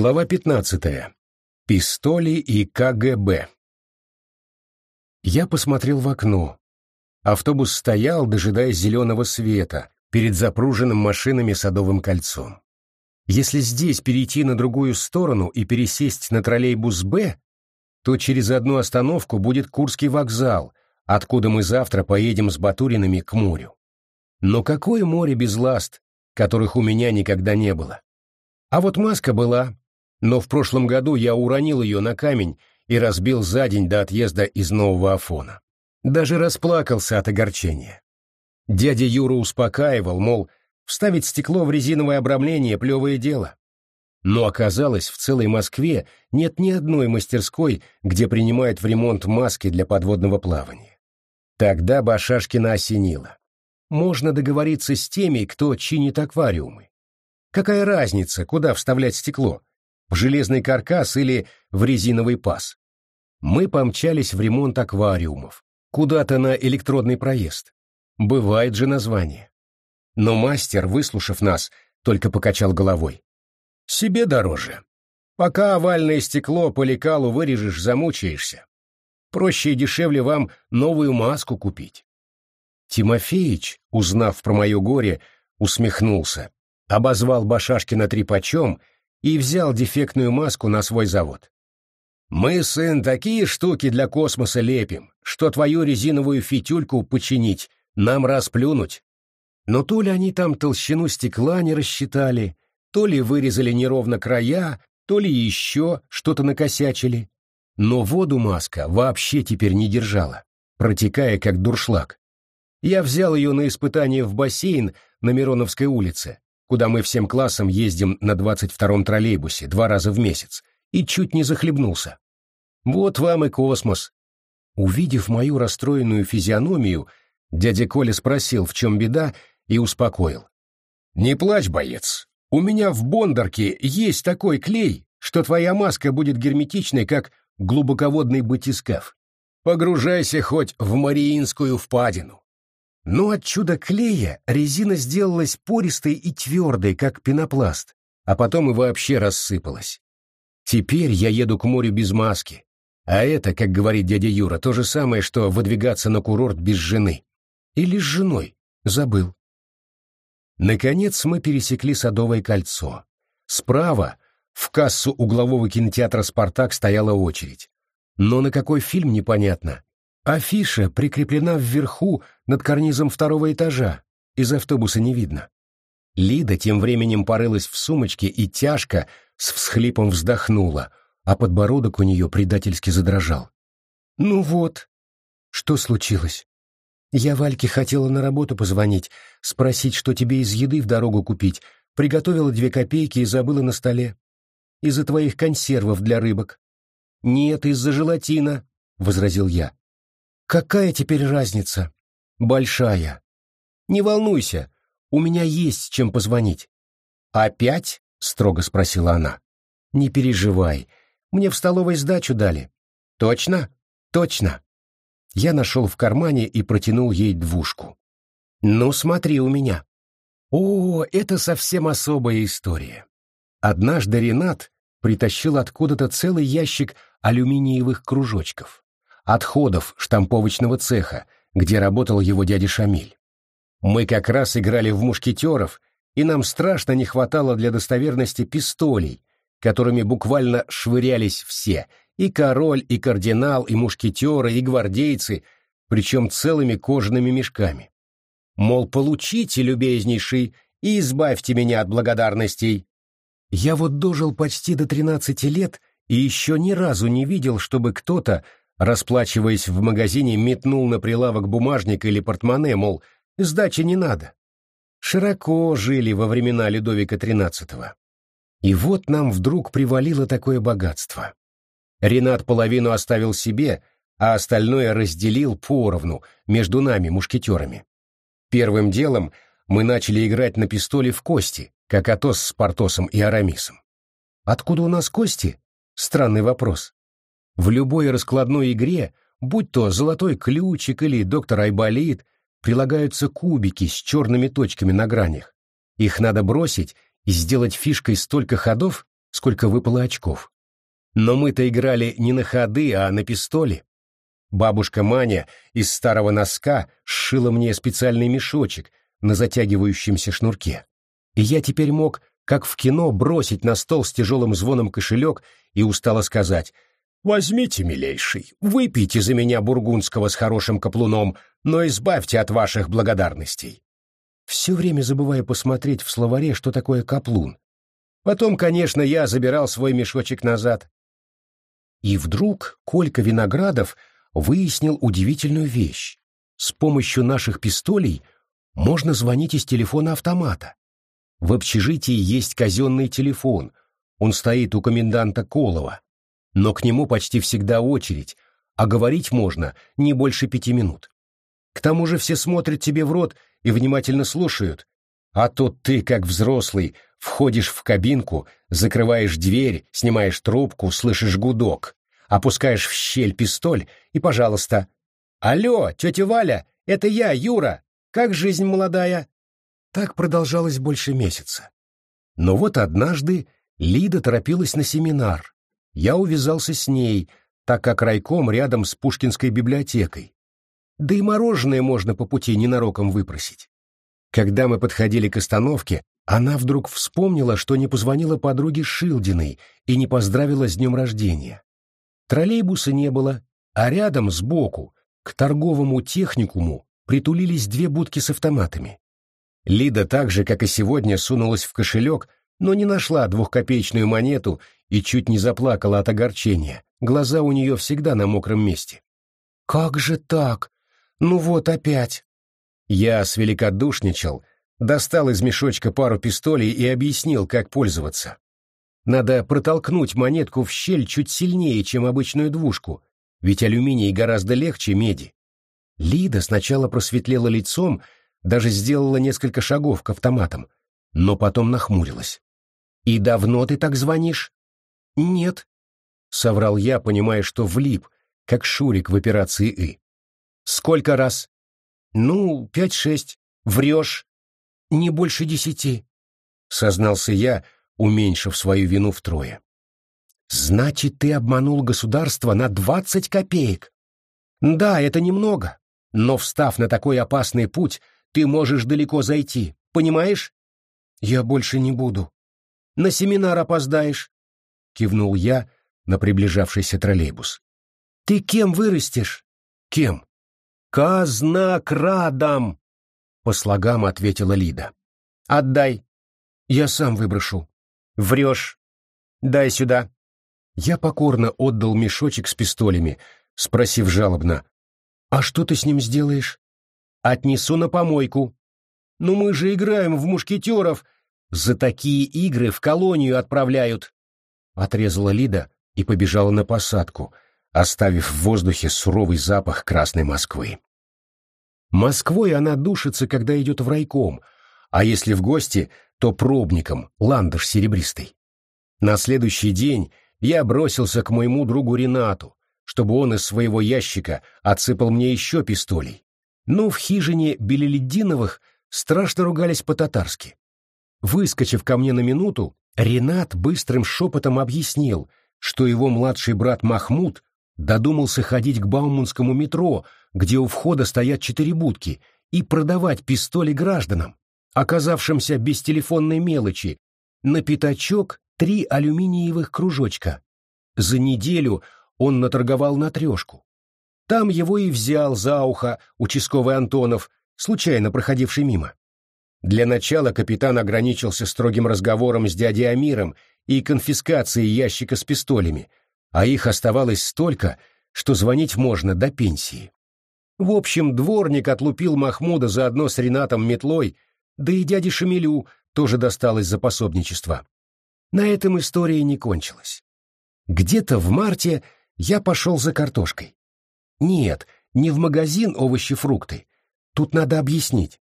Глава 15. Пистоли и КГБ. Я посмотрел в окно. Автобус стоял, дожидаясь зеленого света, перед запруженным машинами Садовым кольцом. Если здесь перейти на другую сторону и пересесть на троллейбус «Б», то через одну остановку будет Курский вокзал, откуда мы завтра поедем с Батуринами к морю. Но какое море без ласт, которых у меня никогда не было? А вот маска была, но в прошлом году я уронил ее на камень и разбил за день до отъезда из нового Афона. Даже расплакался от огорчения. Дядя Юра успокаивал, мол, вставить стекло в резиновое обрамление — плевое дело. Но оказалось, в целой Москве нет ни одной мастерской, где принимают в ремонт маски для подводного плавания. Тогда Башашкина осенило. Можно договориться с теми, кто чинит аквариумы. Какая разница, куда вставлять стекло? В железный каркас или в резиновый паз? Мы помчались в ремонт аквариумов, куда-то на электродный проезд. Бывает же название. Но мастер, выслушав нас, только покачал головой. Себе дороже. Пока овальное стекло по лекалу вырежешь, замучаешься. Проще и дешевле вам новую маску купить. Тимофеич, узнав про мое горе, усмехнулся обозвал Башашкина трепачом и взял дефектную маску на свой завод. «Мы, сын, такие штуки для космоса лепим, что твою резиновую фитюльку починить, нам расплюнуть». Но то ли они там толщину стекла не рассчитали, то ли вырезали неровно края, то ли еще что-то накосячили. Но воду маска вообще теперь не держала, протекая как дуршлаг. Я взял ее на испытание в бассейн на Мироновской улице, куда мы всем классом ездим на 22-м троллейбусе два раза в месяц, и чуть не захлебнулся. Вот вам и космос. Увидев мою расстроенную физиономию, дядя Коля спросил, в чем беда, и успокоил. «Не плачь, боец. У меня в Бондарке есть такой клей, что твоя маска будет герметичной, как глубоководный батискаф. Погружайся хоть в Мариинскую впадину. Но от чуда клея резина сделалась пористой и твердой, как пенопласт, а потом и вообще рассыпалась. Теперь я еду к морю без маски. А это, как говорит дядя Юра, то же самое, что выдвигаться на курорт без жены. Или с женой. Забыл. Наконец мы пересекли Садовое кольцо. Справа, в кассу углового кинотеатра «Спартак» стояла очередь. Но на какой фильм непонятно. Афиша прикреплена вверху над карнизом второго этажа. Из автобуса не видно. Лида тем временем порылась в сумочке и тяжко с всхлипом вздохнула, а подбородок у нее предательски задрожал. «Ну вот. Что случилось? Я Вальке хотела на работу позвонить, спросить, что тебе из еды в дорогу купить, приготовила две копейки и забыла на столе. Из-за твоих консервов для рыбок». «Нет, из-за желатина», — возразил я. Какая теперь разница? Большая. Не волнуйся, у меня есть чем позвонить. Опять? Строго спросила она. Не переживай, мне в столовой сдачу дали. Точно? Точно. Я нашел в кармане и протянул ей двушку. Ну, смотри у меня. О, это совсем особая история. Однажды Ренат притащил откуда-то целый ящик алюминиевых кружочков отходов штамповочного цеха, где работал его дядя Шамиль. Мы как раз играли в мушкетеров, и нам страшно не хватало для достоверности пистолей, которыми буквально швырялись все, и король, и кардинал, и мушкетеры, и гвардейцы, причем целыми кожаными мешками. Мол, получите, любезнейший, и избавьте меня от благодарностей. Я вот дожил почти до тринадцати лет и еще ни разу не видел, чтобы кто-то расплачиваясь в магазине, метнул на прилавок бумажник или портмоне, мол, сдачи не надо. Широко жили во времена Людовика XIII. И вот нам вдруг привалило такое богатство. Ренат половину оставил себе, а остальное разделил поровну между нами, мушкетерами. Первым делом мы начали играть на пистоле в кости, как Атос с Портосом и Арамисом. Откуда у нас кости? Странный вопрос. В любой раскладной игре, будь то золотой ключик или доктор Айболит, прилагаются кубики с черными точками на гранях. Их надо бросить и сделать фишкой столько ходов, сколько выпало очков. Но мы-то играли не на ходы, а на пистоле. Бабушка Маня из старого носка сшила мне специальный мешочек на затягивающемся шнурке. И я теперь мог, как в кино, бросить на стол с тяжелым звоном кошелек и устало сказать «Возьмите, милейший, выпейте за меня бургундского с хорошим каплуном, но избавьте от ваших благодарностей». Все время забывая посмотреть в словаре, что такое каплун. Потом, конечно, я забирал свой мешочек назад. И вдруг Колька Виноградов выяснил удивительную вещь. С помощью наших пистолей можно звонить из телефона автомата. В общежитии есть казенный телефон, он стоит у коменданта Колова, но к нему почти всегда очередь, а говорить можно не больше пяти минут. К тому же все смотрят тебе в рот и внимательно слушают, а тут ты, как взрослый, входишь в кабинку, закрываешь дверь, снимаешь трубку, слышишь гудок, опускаешь в щель пистоль и, пожалуйста. «Алло, тетя Валя, это я, Юра! Как жизнь молодая?» Так продолжалось больше месяца. Но вот однажды Лида торопилась на семинар. Я увязался с ней, так как райком рядом с Пушкинской библиотекой. Да и мороженое можно по пути ненароком выпросить. Когда мы подходили к остановке, она вдруг вспомнила, что не позвонила подруге Шилдиной и не поздравила с днем рождения. Троллейбуса не было, а рядом, сбоку, к торговому техникуму притулились две будки с автоматами. Лида так же, как и сегодня, сунулась в кошелек, но не нашла двухкопеечную монету и чуть не заплакала от огорчения. Глаза у нее всегда на мокром месте. «Как же так? Ну вот опять!» Я свеликодушничал, достал из мешочка пару пистолей и объяснил, как пользоваться. Надо протолкнуть монетку в щель чуть сильнее, чем обычную двушку, ведь алюминий гораздо легче меди. Лида сначала просветлела лицом, даже сделала несколько шагов к автоматам, но потом нахмурилась. «И давно ты так звонишь?» «Нет», — соврал я, понимая, что влип, как Шурик в операции «И». «Сколько раз?» «Ну, пять-шесть. Врешь?» «Не больше десяти», — сознался я, уменьшив свою вину втрое. «Значит, ты обманул государство на двадцать копеек?» «Да, это немного, но, встав на такой опасный путь, ты можешь далеко зайти, понимаешь?» «Я больше не буду». «На семинар опоздаешь», — кивнул я на приближавшийся троллейбус. «Ты кем вырастешь?» «Кем?» «Казнокрадом!» — по слогам ответила Лида. «Отдай. Я сам выброшу». «Врешь. Дай сюда». Я покорно отдал мешочек с пистолями, спросив жалобно, «А что ты с ним сделаешь?» «Отнесу на помойку». «Ну мы же играем в мушкетеров. За такие игры в колонию отправляют». Отрезала Лида и побежала на посадку — оставив в воздухе суровый запах Красной Москвы. Москвой она душится, когда идет в райком, а если в гости, то пробником, ландыш серебристый. На следующий день я бросился к моему другу Ренату, чтобы он из своего ящика отсыпал мне еще пистолей. Но в хижине Белелединовых страшно ругались по-татарски. Выскочив ко мне на минуту, Ренат быстрым шепотом объяснил, что его младший брат Махмуд Додумался ходить к Бауманскому метро, где у входа стоят четыре будки, и продавать пистоли гражданам, оказавшимся без телефонной мелочи, на пятачок три алюминиевых кружочка. За неделю он наторговал на трешку. Там его и взял за ухо участковый Антонов, случайно проходивший мимо. Для начала капитан ограничился строгим разговором с дядей Амиром и конфискацией ящика с пистолями, а их оставалось столько, что звонить можно до пенсии. В общем, дворник отлупил Махмуда заодно с Ренатом метлой, да и дяде Шамилю тоже досталось за пособничество. На этом история не кончилась. Где-то в марте я пошел за картошкой. Нет, не в магазин овощи-фрукты. Тут надо объяснить.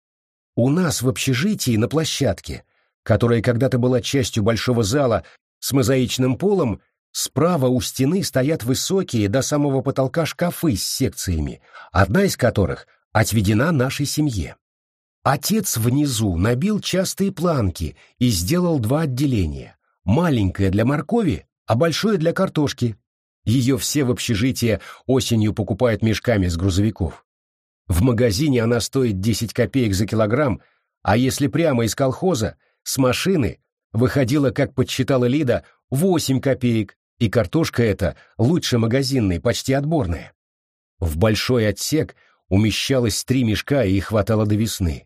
У нас в общежитии на площадке, которая когда-то была частью большого зала с мозаичным полом, Справа у стены стоят высокие до самого потолка шкафы с секциями, одна из которых отведена нашей семье. Отец внизу набил частые планки и сделал два отделения. маленькое для моркови, а большое для картошки. Ее все в общежитие осенью покупают мешками с грузовиков. В магазине она стоит 10 копеек за килограмм, а если прямо из колхоза, с машины, выходила, как подсчитала Лида, 8 копеек, и картошка эта лучше магазинной, почти отборная. В большой отсек умещалось три мешка и хватало до весны.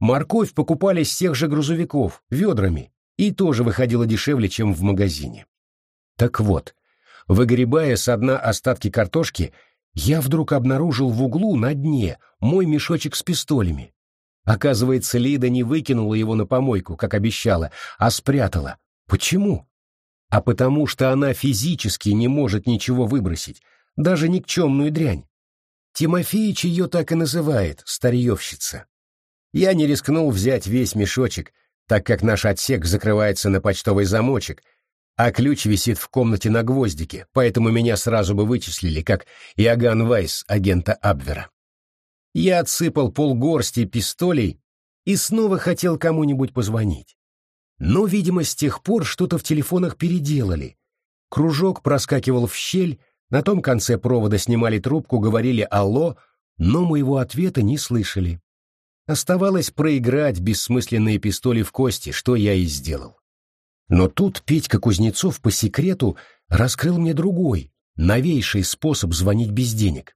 Морковь покупали с тех же грузовиков, ведрами, и тоже выходила дешевле, чем в магазине. Так вот, выгребая со дна остатки картошки, я вдруг обнаружил в углу на дне мой мешочек с пистолями. Оказывается, Лида не выкинула его на помойку, как обещала, а спрятала. Почему? А потому что она физически не может ничего выбросить, даже никчемную дрянь. Тимофеич ее так и называет, старьевщица. Я не рискнул взять весь мешочек, так как наш отсек закрывается на почтовый замочек, а ключ висит в комнате на гвоздике, поэтому меня сразу бы вычислили, как Иоганн Вайс, агента Абвера. Я отсыпал полгорсти пистолей и снова хотел кому-нибудь позвонить. Но, видимо, с тех пор что-то в телефонах переделали. Кружок проскакивал в щель, на том конце провода снимали трубку, говорили «Алло», но моего ответа не слышали. Оставалось проиграть бессмысленные пистоли в кости, что я и сделал. Но тут Петька Кузнецов по секрету раскрыл мне другой, новейший способ звонить без денег.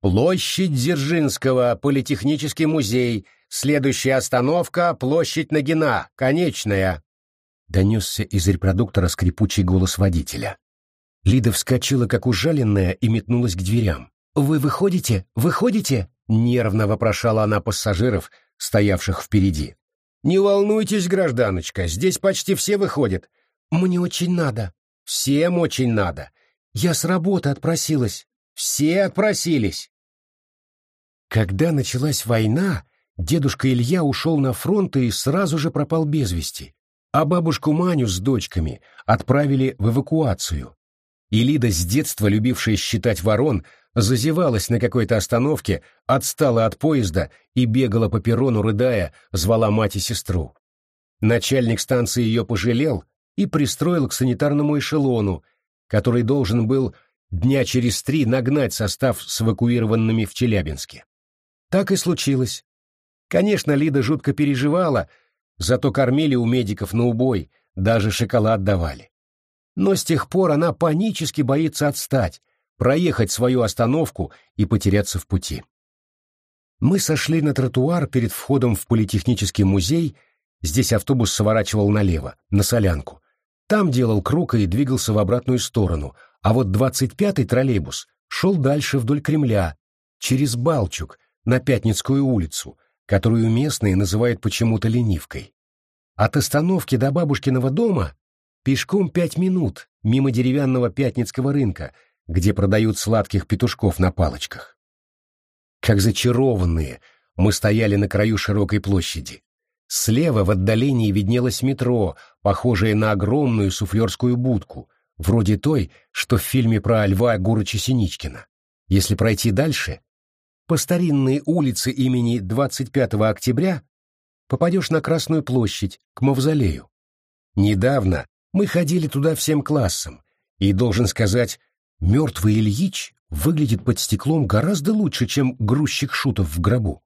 «Площадь Дзержинского, Политехнический музей, следующая остановка — площадь Нагина, конечная», — донесся из репродуктора скрипучий голос водителя. Лида вскочила, как ужаленная, и метнулась к дверям. «Вы выходите? Выходите?» — нервно вопрошала она пассажиров, стоявших впереди. «Не волнуйтесь, гражданочка, здесь почти все выходят». «Мне очень надо». «Всем очень надо. Я с работы отпросилась». «Все отпросились». Когда началась война, дедушка Илья ушел на фронт и сразу же пропал без вести, а бабушку Маню с дочками отправили в эвакуацию. И Лида, с детства любившая считать ворон, зазевалась на какой-то остановке, отстала от поезда и бегала по перрону, рыдая, звала мать и сестру. Начальник станции ее пожалел и пристроил к санитарному эшелону, который должен был дня через три нагнать состав с эвакуированными в Челябинске. Так и случилось. Конечно, Лида жутко переживала, зато кормили у медиков на убой, даже шоколад давали но с тех пор она панически боится отстать, проехать свою остановку и потеряться в пути. Мы сошли на тротуар перед входом в Политехнический музей, здесь автобус сворачивал налево, на Солянку. Там делал круг и двигался в обратную сторону, а вот 25-й троллейбус шел дальше вдоль Кремля, через Балчук, на Пятницкую улицу, которую местные называют почему-то ленивкой. От остановки до бабушкиного дома Пешком пять минут, мимо деревянного пятницкого рынка, где продают сладких петушков на палочках. Как зачарованные, мы стояли на краю широкой площади. Слева в отдалении виднелось метро, похожее на огромную суфлерскую будку, вроде той, что в фильме про Льва Гурыча Синичкина. Если пройти дальше, по старинной улице имени 25 октября попадешь на Красную площадь, к Мавзолею. Недавно мы ходили туда всем классом, и, должен сказать, мертвый Ильич выглядит под стеклом гораздо лучше, чем грузчик Шутов в гробу.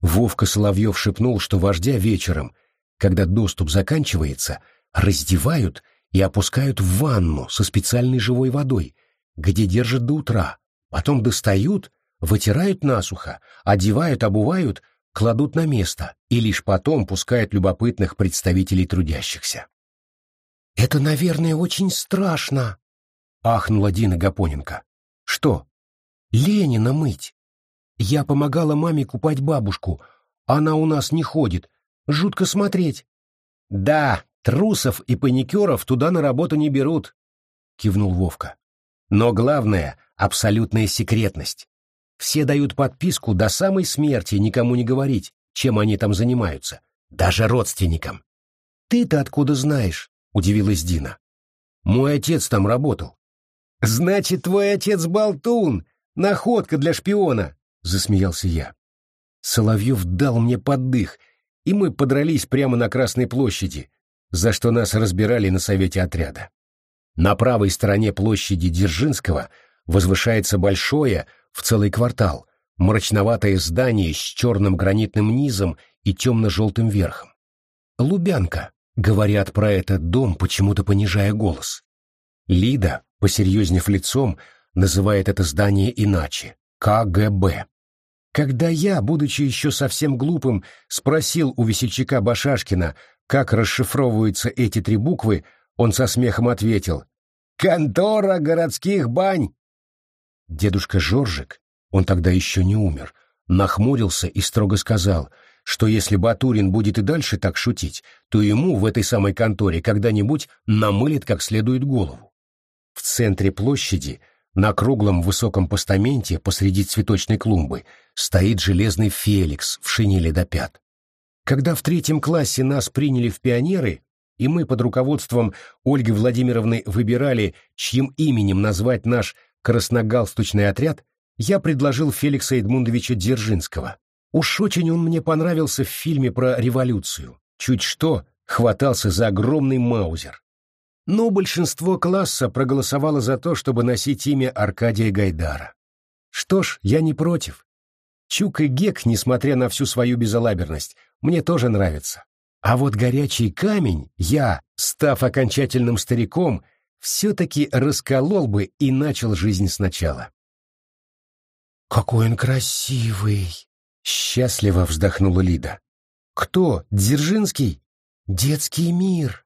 Вовка Соловьев шепнул, что вождя вечером, когда доступ заканчивается, раздевают и опускают в ванну со специальной живой водой, где держат до утра, потом достают, вытирают насухо, одевают, обувают, кладут на место и лишь потом пускают любопытных представителей трудящихся. «Это, наверное, очень страшно», — ахнула Дина Гапоненко. «Что?» «Ленина мыть. Я помогала маме купать бабушку. Она у нас не ходит. Жутко смотреть». «Да, трусов и паникеров туда на работу не берут», — кивнул Вовка. «Но главное — абсолютная секретность. Все дают подписку до самой смерти никому не говорить, чем они там занимаются, даже родственникам. Ты-то откуда знаешь? Удивилась Дина. Мой отец там работал. Значит, твой отец болтун, находка для шпиона, засмеялся я. Соловьев дал мне поддых, и мы подрались прямо на Красной площади, за что нас разбирали на совете отряда. На правой стороне площади Дзержинского возвышается большое, в целый квартал, мрачноватое здание с черным гранитным низом и темно-желтым верхом. Лубянка, говорят про этот дом, почему-то понижая голос. Лида, посерьезнев лицом, называет это здание иначе — КГБ. Когда я, будучи еще совсем глупым, спросил у весельчака Башашкина, как расшифровываются эти три буквы, он со смехом ответил «Контора городских бань!» Дедушка Жоржик, он тогда еще не умер, нахмурился и строго сказал, что если Батурин будет и дальше так шутить, то ему в этой самой конторе когда-нибудь намылит как следует голову. В центре площади, на круглом высоком постаменте посреди цветочной клумбы, стоит железный Феликс в шинели до пят. Когда в третьем классе нас приняли в пионеры, и мы под руководством Ольги Владимировны выбирали, чьим именем назвать наш красногалстучный отряд, я предложил Феликса Эдмундовича Дзержинского. Уж очень он мне понравился в фильме про революцию. Чуть что, хватался за огромный маузер но большинство класса проголосовало за то, чтобы носить имя Аркадия Гайдара. Что ж, я не против. Чук и Гек, несмотря на всю свою безалаберность, мне тоже нравятся. А вот горячий камень я, став окончательным стариком, все-таки расколол бы и начал жизнь сначала. «Какой он красивый!» — счастливо вздохнула Лида. «Кто? Дзержинский? Детский мир!»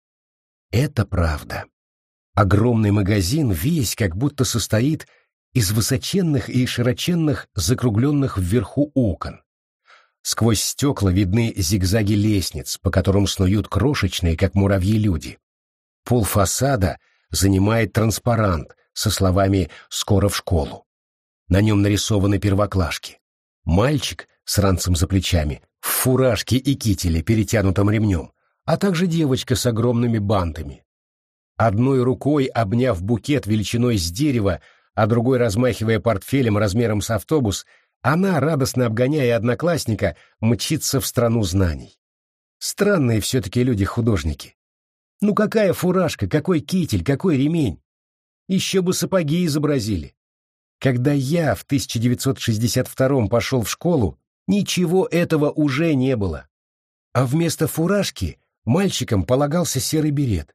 Это правда. Огромный магазин весь как будто состоит из высоченных и широченных закругленных вверху окон. Сквозь стекла видны зигзаги лестниц, по которым снуют крошечные, как муравьи, люди. Пол фасада занимает транспарант со словами «Скоро в школу». На нем нарисованы первоклашки. Мальчик с ранцем за плечами, в фуражке и кителе, перетянутом ремнем, а также девочка с огромными бантами. Одной рукой обняв букет величиной с дерева, а другой размахивая портфелем размером с автобус, она, радостно обгоняя одноклассника, мчится в страну знаний. Странные все-таки люди-художники. Ну какая фуражка, какой китель, какой ремень? Еще бы сапоги изобразили. Когда я в 1962 пошел в школу, ничего этого уже не было. А вместо фуражки Мальчикам полагался серый берет.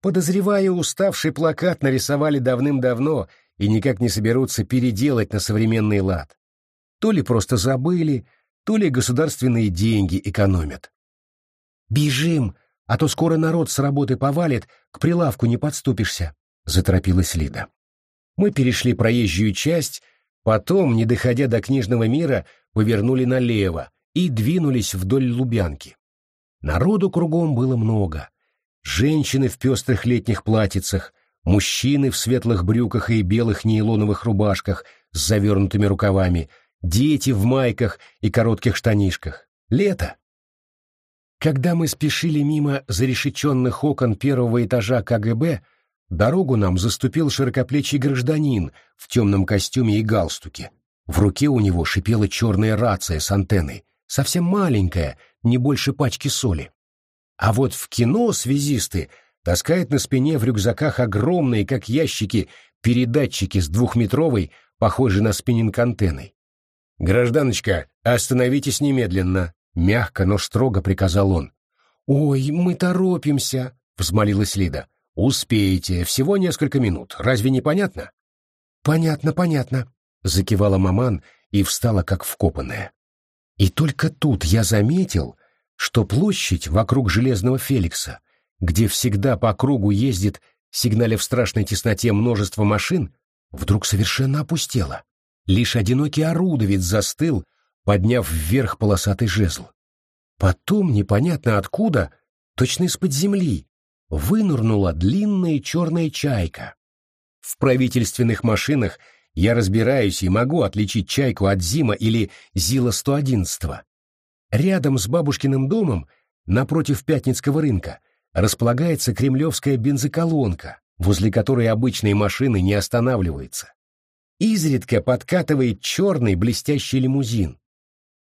Подозревая, уставший плакат нарисовали давным-давно и никак не соберутся переделать на современный лад. То ли просто забыли, то ли государственные деньги экономят. «Бежим, а то скоро народ с работы повалит, к прилавку не подступишься», — заторопилась Лида. Мы перешли проезжую часть, потом, не доходя до книжного мира, повернули налево и двинулись вдоль Лубянки. Народу кругом было много. Женщины в пестрых летних платьицах, мужчины в светлых брюках и белых нейлоновых рубашках с завернутыми рукавами, дети в майках и коротких штанишках. Лето. Когда мы спешили мимо зарешеченных окон первого этажа КГБ, дорогу нам заступил широкоплечий гражданин в темном костюме и галстуке. В руке у него шипела черная рация с антенной, совсем маленькая, не больше пачки соли. А вот в кино связисты таскают на спине в рюкзаках огромные, как ящики, передатчики с двухметровой, похожей на спиннинг антенной. «Гражданочка, остановитесь немедленно!» — мягко, но строго приказал он. «Ой, мы торопимся!» — взмолилась Лида. «Успеете, всего несколько минут. Разве не понятно?» «Понятно, понятно», — закивала маман и встала как вкопанная. И только тут я заметил, что площадь вокруг Железного Феликса, где всегда по кругу ездит, сигналя в страшной тесноте множество машин, вдруг совершенно опустела. Лишь одинокий орудовец застыл, подняв вверх полосатый жезл. Потом, непонятно откуда, точно из-под земли, вынырнула длинная черная чайка. В правительственных машинах я разбираюсь и могу отличить чайку от Зима или Зила-111. Рядом с бабушкиным домом, напротив Пятницкого рынка, располагается кремлевская бензоколонка, возле которой обычные машины не останавливаются. Изредка подкатывает черный блестящий лимузин.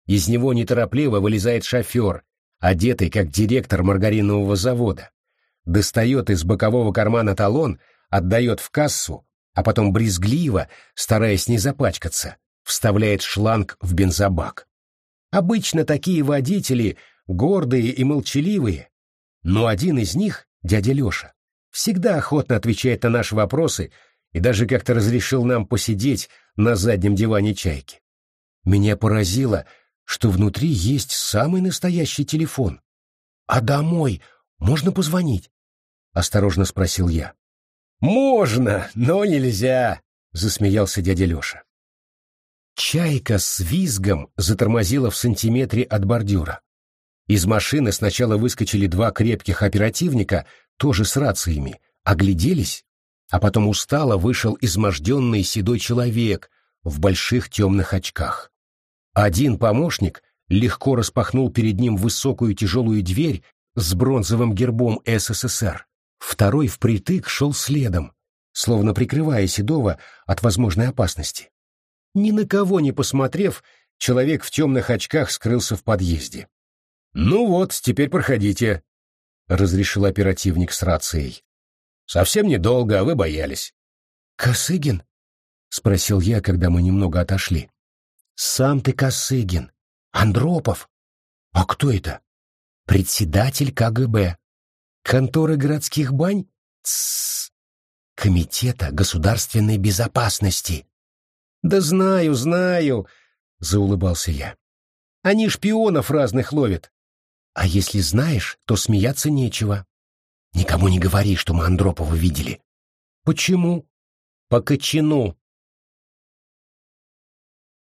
Из него неторопливо вылезает шофер, одетый как директор маргаринового завода. Достает из бокового кармана талон, отдает в кассу, а потом брезгливо, стараясь не запачкаться, вставляет шланг в бензобак. Обычно такие водители гордые и молчаливые, но один из них, дядя Леша, всегда охотно отвечает на наши вопросы и даже как-то разрешил нам посидеть на заднем диване чайки. Меня поразило, что внутри есть самый настоящий телефон. «А домой можно позвонить?» — осторожно спросил я. «Можно, но нельзя», — засмеялся дядя Леша. Чайка с визгом затормозила в сантиметре от бордюра. Из машины сначала выскочили два крепких оперативника, тоже с рациями, огляделись, а потом устало вышел изможденный седой человек в больших темных очках. Один помощник легко распахнул перед ним высокую тяжелую дверь с бронзовым гербом СССР. Второй впритык шел следом, словно прикрывая Седова от возможной опасности. Ни на кого не посмотрев, человек в темных очках скрылся в подъезде. «Ну вот, теперь проходите», — разрешил оперативник с рацией. «Совсем недолго, а вы боялись». «Косыгин?» — спросил я, когда мы немного отошли. «Сам ты Косыгин. Андропов. А кто это?» «Председатель КГБ. Конторы городских бань? Тссс. Комитета государственной безопасности». «Да знаю, знаю», — заулыбался я. «Они шпионов разных ловят. А если знаешь, то смеяться нечего. Никому не говори, что мы Андропова видели. Почему? По кочану.